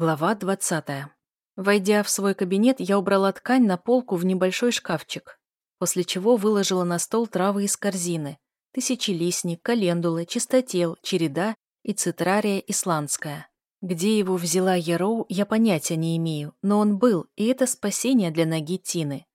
Глава 20. Войдя в свой кабинет, я убрала ткань на полку в небольшой шкафчик, после чего выложила на стол травы из корзины. Тысячелистник, календула, чистотел, череда и цитрария исландская. Где его взяла Яроу, я понятия не имею, но он был, и это спасение для ноги Тины.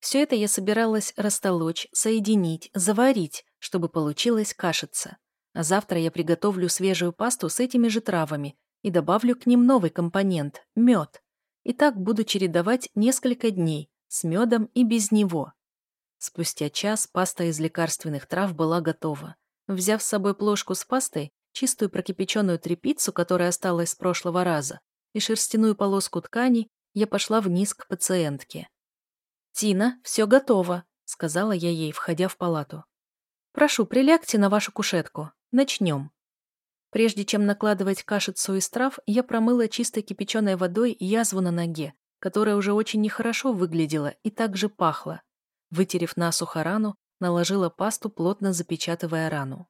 Все это я собиралась растолочь, соединить, заварить, чтобы получилась кашица. А завтра я приготовлю свежую пасту с этими же травами и добавлю к ним новый компонент – мед. И так буду чередовать несколько дней с медом и без него. Спустя час паста из лекарственных трав была готова. Взяв с собой плошку с пастой, чистую прокипяченную тряпицу, которая осталась с прошлого раза, и шерстяную полоску ткани, я пошла вниз к пациентке. «Тина, все готово», — сказала я ей, входя в палату. «Прошу, прилягте на вашу кушетку. Начнем». Прежде чем накладывать кашицу из трав, я промыла чистой кипяченой водой язву на ноге, которая уже очень нехорошо выглядела и также пахла. Вытерев насухо рану, наложила пасту, плотно запечатывая рану.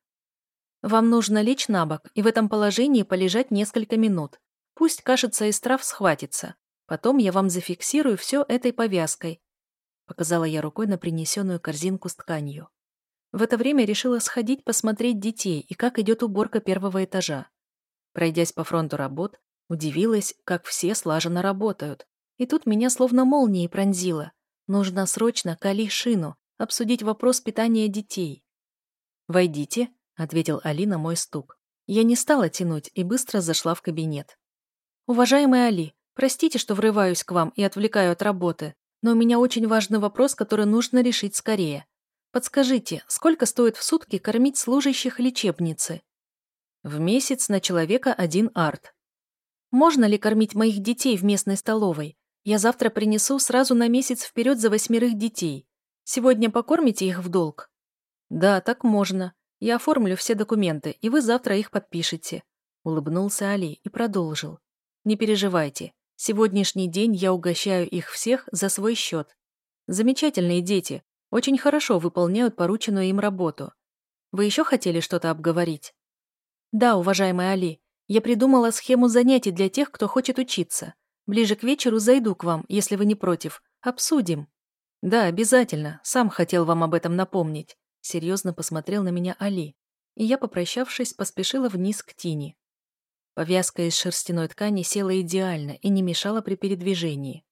«Вам нужно лечь на бок и в этом положении полежать несколько минут. Пусть кашица из трав схватится. Потом я вам зафиксирую все этой повязкой», показала я рукой на принесенную корзинку с тканью. В это время решила сходить посмотреть детей и как идет уборка первого этажа. Пройдясь по фронту работ, удивилась, как все слаженно работают. И тут меня словно молнией пронзило. Нужно срочно кали шину, обсудить вопрос питания детей. «Войдите», — ответил Али на мой стук. Я не стала тянуть и быстро зашла в кабинет. «Уважаемый Али, простите, что врываюсь к вам и отвлекаю от работы, но у меня очень важный вопрос, который нужно решить скорее. Подскажите, сколько стоит в сутки кормить служащих лечебницы? В месяц на человека один арт. Можно ли кормить моих детей в местной столовой? Я завтра принесу сразу на месяц вперед за восьмерых детей. Сегодня покормите их в долг? Да, так можно. Я оформлю все документы, и вы завтра их подпишете. Улыбнулся Али и продолжил. Не переживайте. Сегодняшний день я угощаю их всех за свой счет. Замечательные дети, очень хорошо выполняют порученную им работу. Вы еще хотели что-то обговорить? Да, уважаемый Али, я придумала схему занятий для тех, кто хочет учиться. Ближе к вечеру зайду к вам, если вы не против. Обсудим. Да, обязательно. Сам хотел вам об этом напомнить. Серьезно посмотрел на меня Али. И я, попрощавшись, поспешила вниз к Тине. Повязка из шерстяной ткани села идеально и не мешала при передвижении.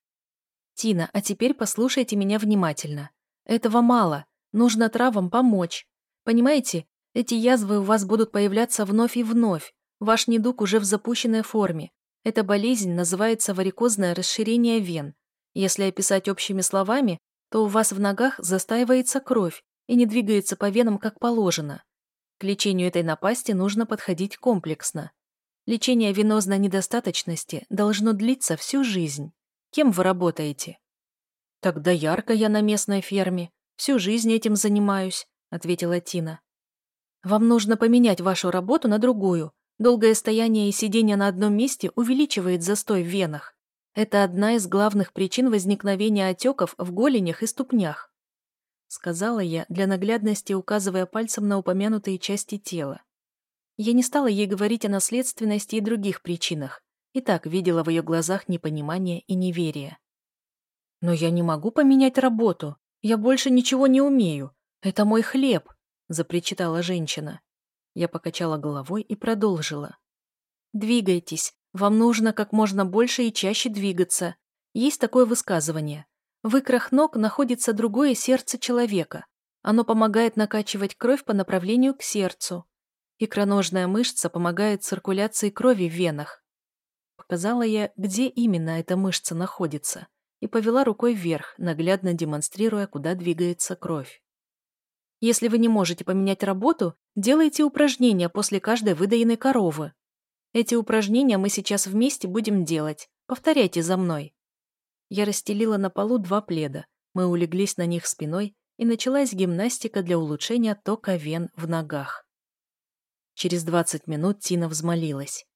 «Тина, а теперь послушайте меня внимательно. Этого мало. Нужно травам помочь. Понимаете, эти язвы у вас будут появляться вновь и вновь. Ваш недуг уже в запущенной форме. Эта болезнь называется варикозное расширение вен. Если описать общими словами, то у вас в ногах застаивается кровь и не двигается по венам как положено. К лечению этой напасти нужно подходить комплексно. Лечение венозной недостаточности должно длиться всю жизнь. Кем вы работаете? «Тогда ярко я на местной ферме. Всю жизнь этим занимаюсь», — ответила Тина. «Вам нужно поменять вашу работу на другую. Долгое стояние и сидение на одном месте увеличивает застой в венах. Это одна из главных причин возникновения отеков в голенях и ступнях», — сказала я, для наглядности указывая пальцем на упомянутые части тела. Я не стала ей говорить о наследственности и других причинах, и так видела в ее глазах непонимание и неверие. «Но я не могу поменять работу. Я больше ничего не умею. Это мой хлеб», — запричитала женщина. Я покачала головой и продолжила. «Двигайтесь. Вам нужно как можно больше и чаще двигаться. Есть такое высказывание. В икрах ног находится другое сердце человека. Оно помогает накачивать кровь по направлению к сердцу. Икроножная мышца помогает циркуляции крови в венах. Показала я, где именно эта мышца находится и повела рукой вверх, наглядно демонстрируя, куда двигается кровь. Если вы не можете поменять работу, делайте упражнения после каждой выдаенной коровы. Эти упражнения мы сейчас вместе будем делать. Повторяйте за мной. Я расстелила на полу два пледа. Мы улеглись на них спиной, и началась гимнастика для улучшения тока вен в ногах. Через 20 минут Тина взмолилась.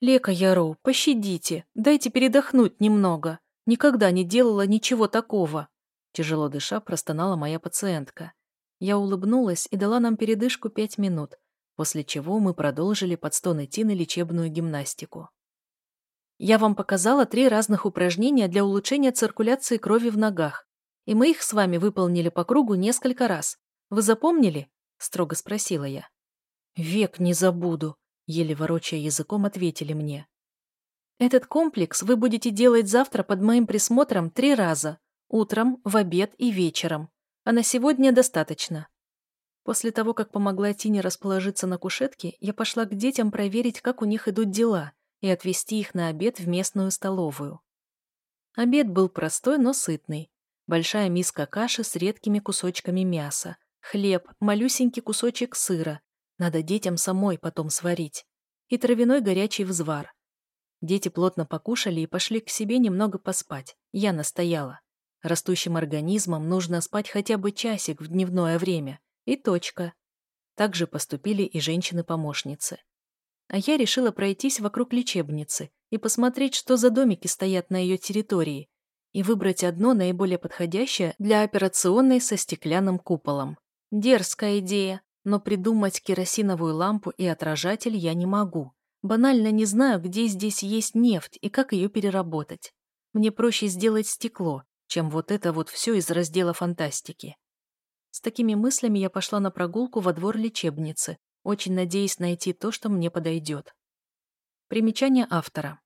«Лека Яроу, пощадите, дайте передохнуть немного». Никогда не делала ничего такого. Тяжело дыша, простонала моя пациентка. Я улыбнулась и дала нам передышку пять минут, после чего мы продолжили под стоны Тины лечебную гимнастику. Я вам показала три разных упражнения для улучшения циркуляции крови в ногах. И мы их с вами выполнили по кругу несколько раз. Вы запомнили?» – строго спросила я. «Век не забуду», – еле ворочая языком ответили мне. «Этот комплекс вы будете делать завтра под моим присмотром три раза. Утром, в обед и вечером. А на сегодня достаточно». После того, как помогла Тине расположиться на кушетке, я пошла к детям проверить, как у них идут дела, и отвезти их на обед в местную столовую. Обед был простой, но сытный. Большая миска каши с редкими кусочками мяса, хлеб, малюсенький кусочек сыра, надо детям самой потом сварить, и травяной горячий взвар. Дети плотно покушали и пошли к себе немного поспать. Я настояла. Растущим организмам нужно спать хотя бы часик в дневное время. И точка. Так же поступили и женщины-помощницы. А я решила пройтись вокруг лечебницы и посмотреть, что за домики стоят на ее территории, и выбрать одно наиболее подходящее для операционной со стеклянным куполом. Дерзкая идея, но придумать керосиновую лампу и отражатель я не могу. Банально не знаю, где здесь есть нефть и как ее переработать. Мне проще сделать стекло, чем вот это вот все из раздела фантастики. С такими мыслями я пошла на прогулку во двор лечебницы, очень надеясь найти то, что мне подойдет. Примечание автора.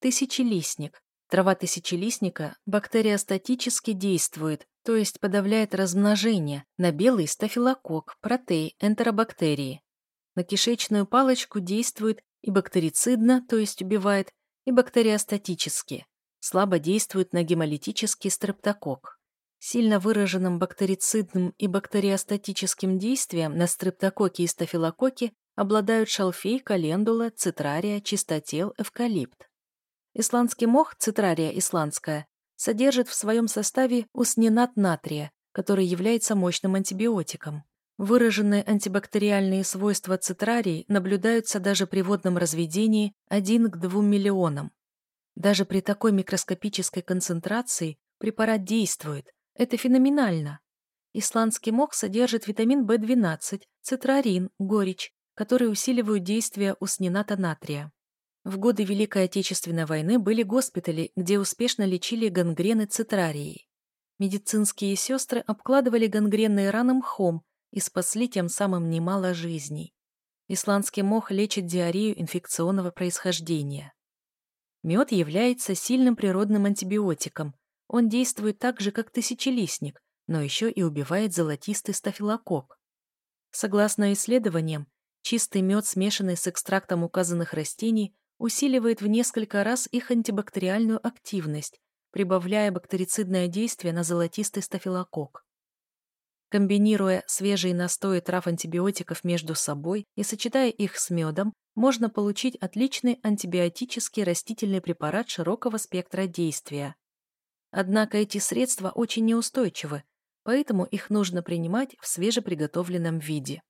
Тысячелистник. Трава тысячелистника бактериостатически действует, то есть подавляет размножение на белый стафилококк, протей, энтеробактерии. На кишечную палочку действует и бактерицидно, то есть убивает, и бактериостатически. Слабо действует на гемолитический стрептококк. Сильно выраженным бактерицидным и бактериостатическим действием на стрептококки и стафилококки обладают шалфей, календула, цитрария, чистотел, эвкалипт. Исландский мох, цитрария исландская, содержит в своем составе усненат натрия, который является мощным антибиотиком. Выраженные антибактериальные свойства цитрарий наблюдаются даже при водном разведении 1 к 2 миллионам. Даже при такой микроскопической концентрации препарат действует, это феноменально. Исландский мох содержит витамин В12, цитрарин, горечь, которые усиливают действие уснената натрия. В годы Великой Отечественной войны были госпитали, где успешно лечили гангрены цитрарией. Медицинские сестры обкладывали гангренные раны мхом и спасли тем самым немало жизней. Исландский мох лечит диарею инфекционного происхождения. Мед является сильным природным антибиотиком, он действует так же, как тысячелистник, но еще и убивает золотистый стафилококк. Согласно исследованиям, чистый мед, смешанный с экстрактом указанных растений, усиливает в несколько раз их антибактериальную активность, прибавляя бактерицидное действие на золотистый стафилококк. Комбинируя свежие настои трав антибиотиков между собой и сочетая их с медом, можно получить отличный антибиотический растительный препарат широкого спектра действия. Однако эти средства очень неустойчивы, поэтому их нужно принимать в свежеприготовленном виде.